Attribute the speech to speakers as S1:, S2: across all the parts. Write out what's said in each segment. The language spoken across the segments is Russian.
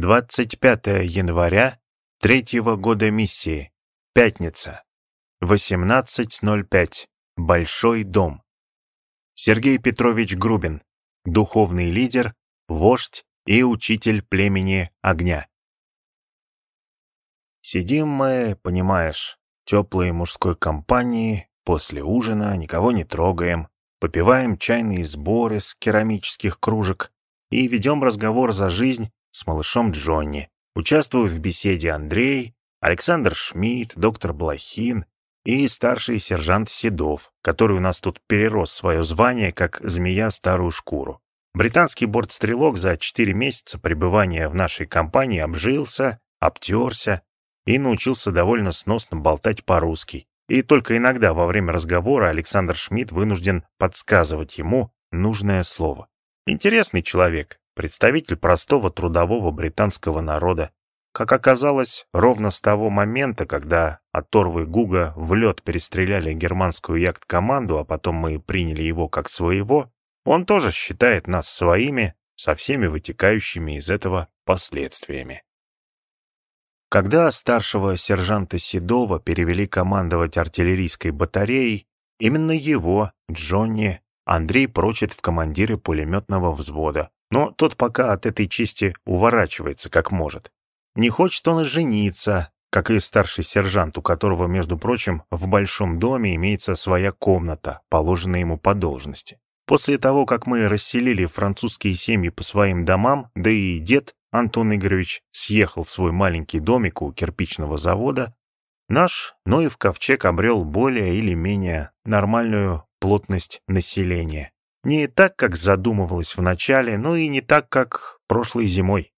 S1: 25 января третьего года миссии. Пятница. 18.05. Большой дом. Сергей Петрович Грубин. Духовный лидер, вождь и учитель племени огня. Сидим мы, понимаешь, теплой мужской компании, после ужина никого не трогаем, попиваем чайные сборы с керамических кружек и ведем разговор за жизнь с малышом Джонни. Участвуют в беседе Андрей, Александр Шмидт, доктор Блохин и старший сержант Седов, который у нас тут перерос свое звание, как змея старую шкуру. Британский бортстрелок за 4 месяца пребывания в нашей компании обжился, обтерся и научился довольно сносно болтать по-русски. И только иногда во время разговора Александр Шмидт вынужден подсказывать ему нужное слово. Интересный человек, представитель простого трудового британского народа. Как оказалось, ровно с того момента, когда оторвы Гуга в лед перестреляли германскую яхт-команду, а потом мы приняли его как своего, он тоже считает нас своими, со всеми вытекающими из этого последствиями. Когда старшего сержанта Седова перевели командовать артиллерийской батареей, именно его, Джонни, Андрей прочит в командиры пулеметного взвода, но тот пока от этой чести уворачивается как может. Не хочет он и жениться, как и старший сержант, у которого, между прочим, в большом доме имеется своя комната, положенная ему по должности. После того, как мы расселили французские семьи по своим домам, да и дед Антон Игоревич съехал в свой маленький домик у кирпичного завода, наш Ноев ковчег обрел более или менее нормальную плотность населения. Не так, как задумывалось в начале, но и не так, как прошлой зимой.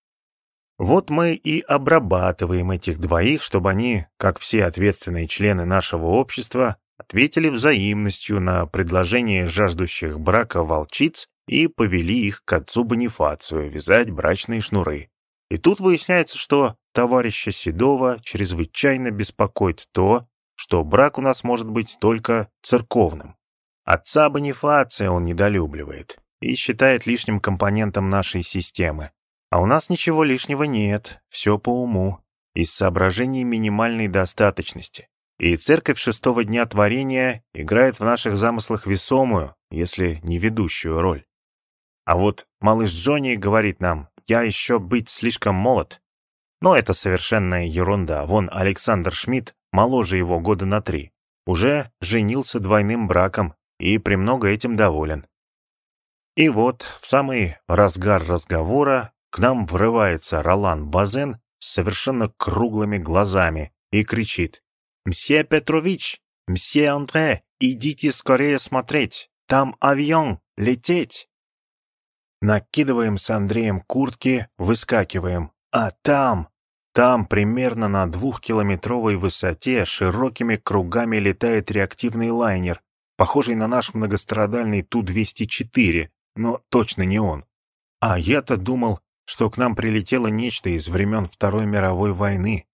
S1: Вот мы и обрабатываем этих двоих, чтобы они, как все ответственные члены нашего общества, ответили взаимностью на предложение жаждущих брака волчиц и повели их к отцу Бонифацию вязать брачные шнуры. И тут выясняется, что товарища Седова чрезвычайно беспокоит то, что брак у нас может быть только церковным. Отца Бонифация он недолюбливает и считает лишним компонентом нашей системы. А у нас ничего лишнего нет, все по уму, из соображений минимальной достаточности. И церковь шестого дня творения играет в наших замыслах весомую, если не ведущую роль. А вот малыш Джонни говорит нам, я еще быть слишком молод. Но это совершенная ерунда. Вон Александр Шмидт моложе его года на три. Уже женился двойным браком и премного этим доволен. И вот в самый разгар разговора к нам врывается Ролан Базен с совершенно круглыми глазами и кричит «Мсье Петрович! Мсье Андре! Идите скорее смотреть! Там авион! Лететь!» Накидываем с Андреем куртки, выскакиваем. А там, там примерно на двухкилометровой высоте широкими кругами летает реактивный лайнер, похожий на наш многострадальный Ту-204, но точно не он. А я-то думал, что к нам прилетело нечто из времен Второй мировой войны.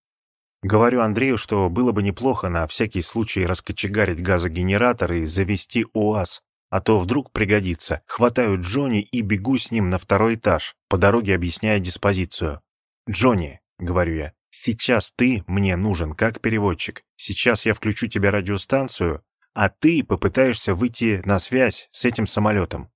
S1: Говорю Андрею, что было бы неплохо на всякий случай раскочегарить газогенератор и завести УАЗ, а то вдруг пригодится. Хватаю Джонни и бегу с ним на второй этаж, по дороге объясняя диспозицию. «Джонни», — говорю я, — «сейчас ты мне нужен как переводчик. Сейчас я включу тебе радиостанцию, а ты попытаешься выйти на связь с этим самолетом».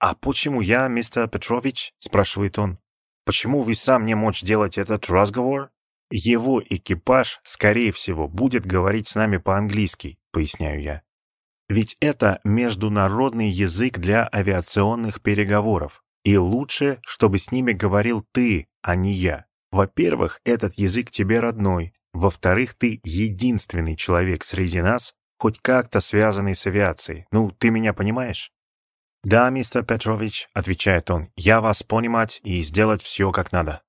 S1: «А почему я, мистер Петрович?» — спрашивает он. «Почему вы сам не можете делать этот разговор?» «Его экипаж, скорее всего, будет говорить с нами по-английски», — поясняю я. Ведь это международный язык для авиационных переговоров. И лучше, чтобы с ними говорил ты, а не я. Во-первых, этот язык тебе родной. Во-вторых, ты единственный человек среди нас, хоть как-то связанный с авиацией. Ну, ты меня понимаешь? «Да, мистер Петрович», — отвечает он, — «я вас понимать и сделать все как надо».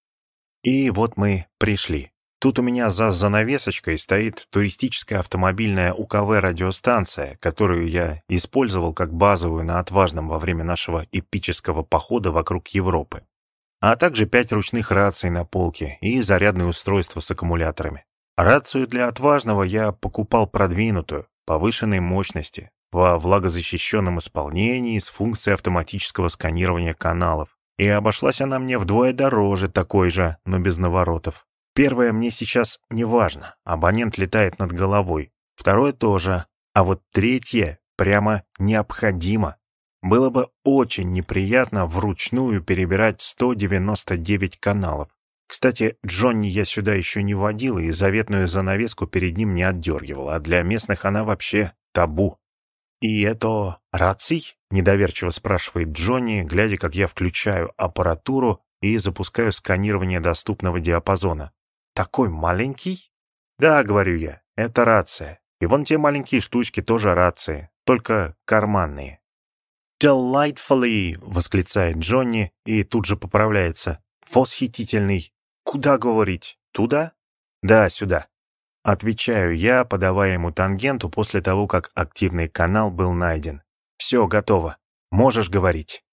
S1: И вот мы пришли. Тут у меня за занавесочкой стоит туристическая автомобильная УКВ-радиостанция, которую я использовал как базовую на отважном во время нашего эпического похода вокруг Европы. А также пять ручных раций на полке и зарядное устройство с аккумуляторами. Рацию для отважного я покупал продвинутую, повышенной мощности, во влагозащищенном исполнении с функцией автоматического сканирования каналов И обошлась она мне вдвое дороже такой же, но без наворотов. Первое мне сейчас не важно, абонент летает над головой. Второе тоже, а вот третье прямо необходимо. Было бы очень неприятно вручную перебирать 199 каналов. Кстати, Джонни я сюда еще не водил и заветную занавеску перед ним не отдергивал, а для местных она вообще табу. «И это раций?» — недоверчиво спрашивает Джонни, глядя, как я включаю аппаратуру и запускаю сканирование доступного диапазона. «Такой маленький?» «Да», — говорю я, — «это рация. И вон те маленькие штучки тоже рации, только карманные». «Delightfully!» — восклицает Джонни и тут же поправляется. «Восхитительный! Куда говорить? Туда?» «Да, сюда». Отвечаю я, подавая ему тангенту после того, как активный канал был найден. «Все, готово. Можешь говорить».